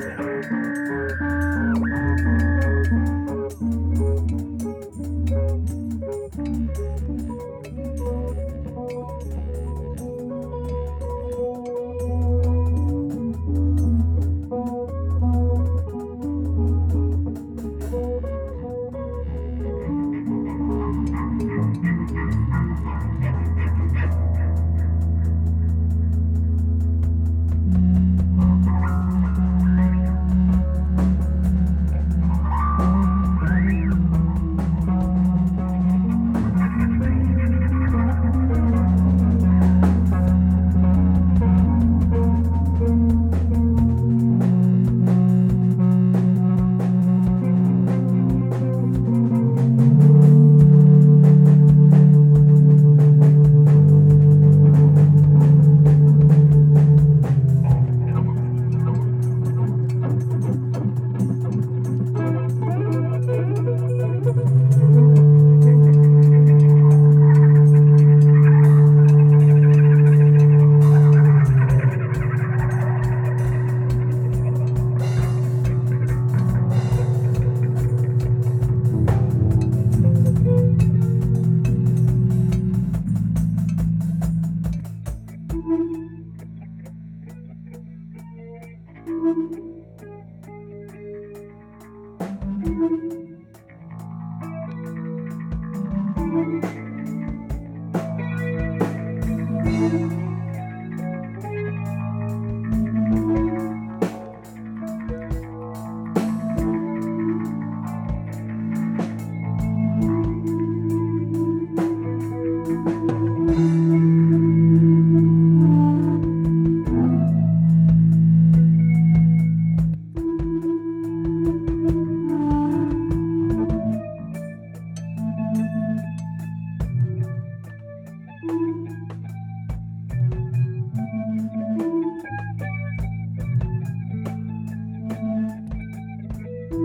down.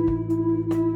Música